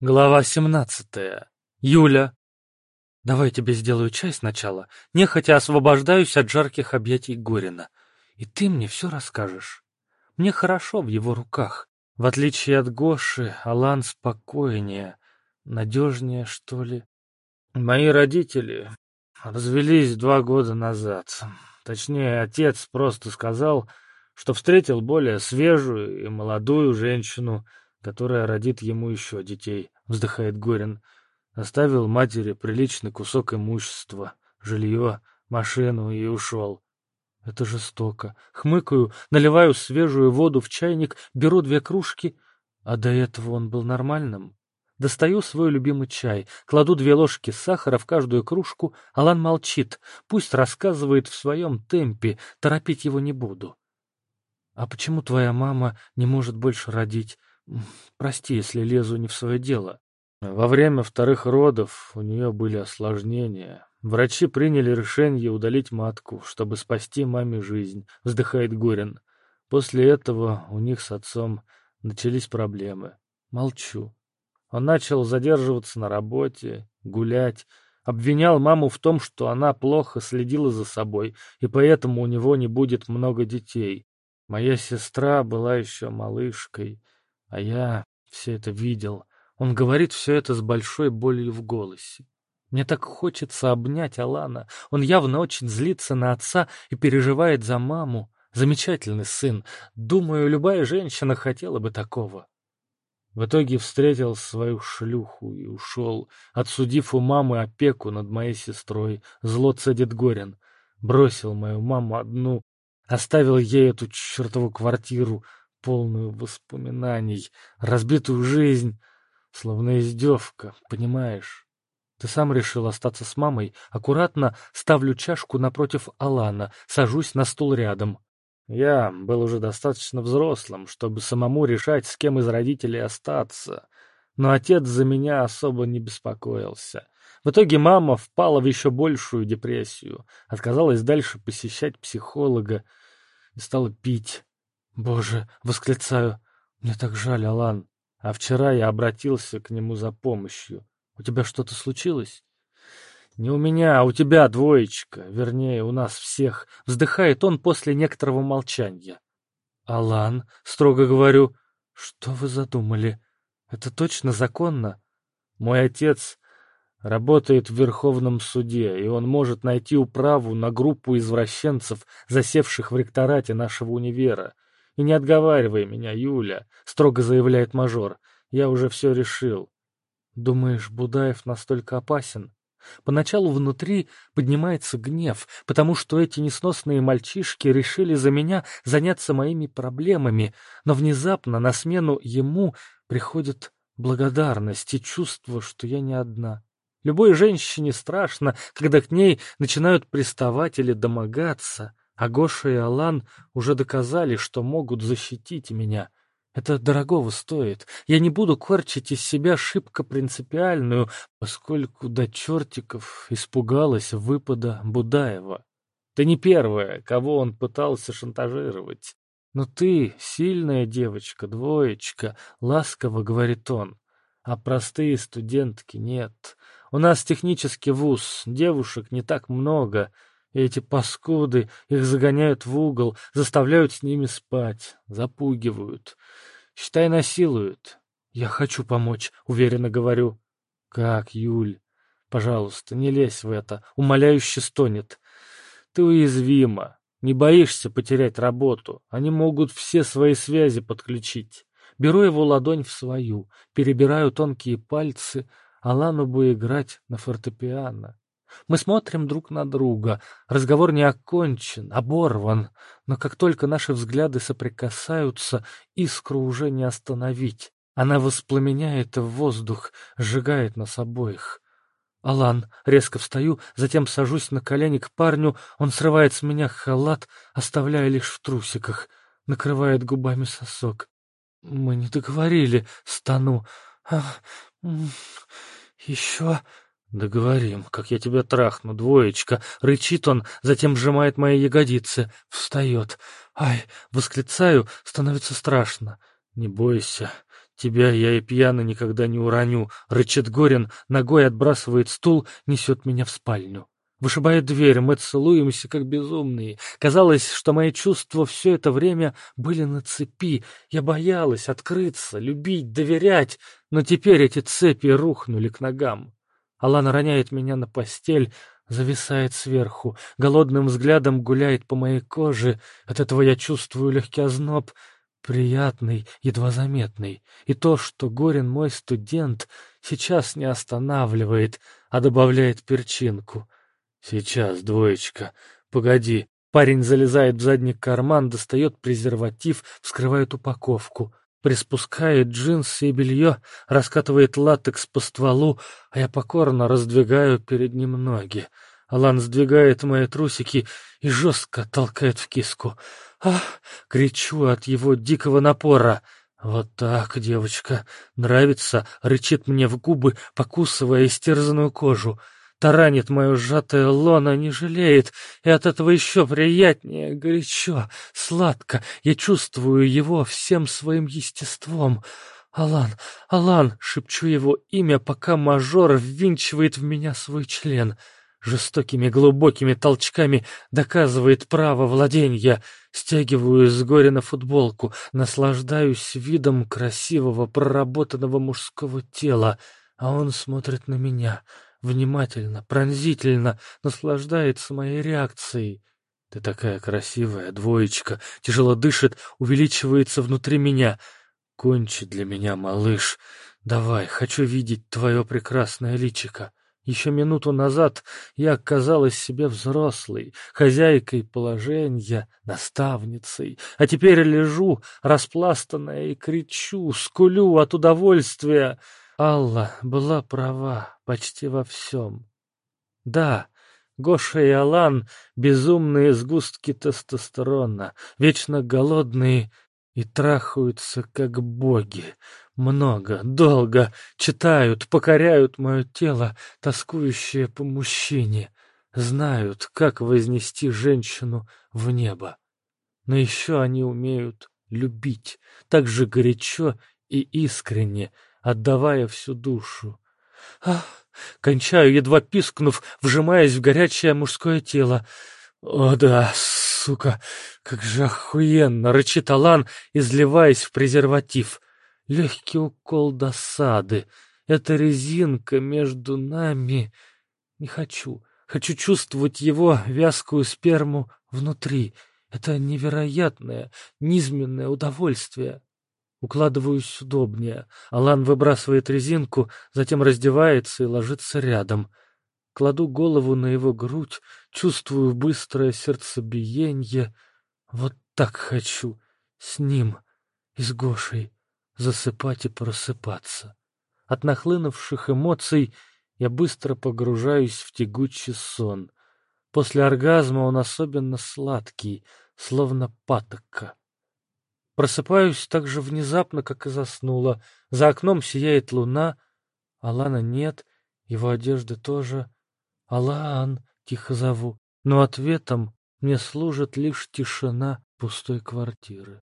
Глава семнадцатая. Юля. Давай тебе сделаю чай сначала. Нехотя освобождаюсь от жарких объятий Горина. И ты мне все расскажешь. Мне хорошо в его руках. В отличие от Гоши, Алан спокойнее, надежнее, что ли. Мои родители развелись два года назад. Точнее, отец просто сказал, что встретил более свежую и молодую женщину, которая родит ему еще детей. — вздыхает Горин. Оставил матери приличный кусок имущества, жилье, машину и ушел. Это жестоко. Хмыкаю, наливаю свежую воду в чайник, беру две кружки. А до этого он был нормальным. Достаю свой любимый чай, кладу две ложки сахара в каждую кружку. Алан молчит, пусть рассказывает в своем темпе, торопить его не буду. А почему твоя мама не может больше родить? Прости, если лезу не в свое дело. Во время вторых родов у нее были осложнения. Врачи приняли решение удалить матку, чтобы спасти маме жизнь, вздыхает Горин. После этого у них с отцом начались проблемы. Молчу. Он начал задерживаться на работе, гулять, обвинял маму в том, что она плохо следила за собой, и поэтому у него не будет много детей. Моя сестра была еще малышкой, а я все это видел. Он говорит все это с большой болью в голосе. Мне так хочется обнять Алана. Он явно очень злится на отца и переживает за маму. Замечательный сын. Думаю, любая женщина хотела бы такого. В итоге встретил свою шлюху и ушел, отсудив у мамы опеку над моей сестрой. Зло цедит Горин. Бросил мою маму одну, оставил ей эту чертову квартиру, полную воспоминаний, разбитую жизнь, словно издевка, понимаешь? Ты сам решил остаться с мамой, аккуратно ставлю чашку напротив Алана, сажусь на стул рядом. Я был уже достаточно взрослым, чтобы самому решать, с кем из родителей остаться. Но отец за меня особо не беспокоился. В итоге мама впала в еще большую депрессию, отказалась дальше посещать психолога и стала пить. «Боже!» — восклицаю. «Мне так жаль, Алан. А вчера я обратился к нему за помощью. У тебя что-то случилось?» «Не у меня, а у тебя двоечка. Вернее, у нас всех». Вздыхает он после некоторого молчания. «Алан», — строго говорю, — «что вы задумали? Это точно законно?» «Мой отец работает в Верховном суде, и он может найти управу на группу извращенцев, засевших в ректорате нашего универа. И не отговаривай меня, Юля, строго заявляет мажор. Я уже все решил. Думаешь, Будаев настолько опасен? Поначалу внутри поднимается гнев, потому что эти несносные мальчишки решили за меня заняться моими проблемами, но внезапно на смену ему приходит благодарность и чувство, что я не одна. Любой женщине страшно, когда к ней начинают приставать или домогаться. А Гоша и Алан уже доказали, что могут защитить меня. Это дорогого стоит. Я не буду корчить из себя шибко принципиальную, поскольку до чертиков испугалась выпада Будаева. Ты не первая, кого он пытался шантажировать. Но ты сильная девочка, двоечка, ласково говорит он. А простые студентки нет. У нас технический вуз, девушек не так много, эти паскуды их загоняют в угол, заставляют с ними спать, запугивают. Считай, насилуют. Я хочу помочь, уверенно говорю. Как, Юль? Пожалуйста, не лезь в это, умоляюще стонет. Ты уязвима, не боишься потерять работу. Они могут все свои связи подключить. Беру его ладонь в свою, перебираю тонкие пальцы, Алану бы играть на фортепиано. Мы смотрим друг на друга. Разговор не окончен, оборван. Но как только наши взгляды соприкасаются, искру уже не остановить. Она воспламеняет в воздух, сжигает нас обоих. Алан, резко встаю, затем сажусь на колени к парню. Он срывает с меня халат, оставляя лишь в трусиках. Накрывает губами сосок. Мы не договорили, стану. Ах, еще... «Договорим, как я тебя трахну, двоечка!» Рычит он, затем сжимает мои ягодицы. Встает. «Ай!» Восклицаю, становится страшно. «Не бойся, Тебя я и пьяно никогда не уроню, рычит Горин, ногой отбрасывает стул, несет меня в спальню. Вышибает дверь, мы целуемся, как безумные. Казалось, что мои чувства все это время были на цепи. Я боялась открыться, любить, доверять, но теперь эти цепи рухнули к ногам. Алана роняет меня на постель, зависает сверху, голодным взглядом гуляет по моей коже. От этого я чувствую легкий озноб, приятный, едва заметный. И то, что Горин мой студент, сейчас не останавливает, а добавляет перчинку. Сейчас, двоечка. Погоди. Парень залезает в задний карман, достает презерватив, вскрывает упаковку. Приспускает джинсы и белье, раскатывает латекс по стволу, а я покорно раздвигаю перед ним ноги. Алан сдвигает мои трусики и жестко толкает в киску. «Ах!» — кричу от его дикого напора. «Вот так, девочка, нравится!» — рычит мне в губы, покусывая истерзанную кожу таранит мое сжатое лоно, не жалеет, и от этого еще приятнее, горячо, сладко. Я чувствую его всем своим естеством. «Алан, Алан!» — шепчу его имя, пока мажор ввинчивает в меня свой член. Жестокими глубокими толчками доказывает право владения. Стягиваю с горя на футболку, наслаждаюсь видом красивого проработанного мужского тела, а он смотрит на меня — внимательно, пронзительно, наслаждается моей реакцией. Ты такая красивая, двоечка, тяжело дышит, увеличивается внутри меня. Кончи для меня, малыш. Давай, хочу видеть твое прекрасное личико. Еще минуту назад я казалась себе взрослой, хозяйкой положения, наставницей, а теперь лежу, распластанная, и кричу, скулю от удовольствия. Алла была права почти во всем. Да, Гоша и Алан — безумные сгустки тестостерона, вечно голодные и трахаются как боги. Много, долго читают, покоряют мое тело, тоскующее по мужчине, знают, как вознести женщину в небо. Но еще они умеют любить так же горячо и искренне, отдавая всю душу. Ах, кончаю, едва пискнув, вжимаясь в горячее мужское тело. О да, сука, как же охуенно, рычит Алан, изливаясь в презерватив. Легкий укол досады. Эта резинка между нами... Не хочу. Хочу чувствовать его вязкую сперму внутри. Это невероятное, низменное удовольствие. Укладываюсь удобнее. Алан выбрасывает резинку, затем раздевается и ложится рядом. Кладу голову на его грудь, чувствую быстрое сердцебиение. Вот так хочу. С ним и с Гошей засыпать и просыпаться. От нахлынувших эмоций я быстро погружаюсь в тягучий сон. После оргазма он особенно сладкий, словно патока. Просыпаюсь так же внезапно, как и заснула. За окном сияет луна. Алана нет, его одежды тоже. Алан, тихо зову. Но ответом мне служит лишь тишина пустой квартиры.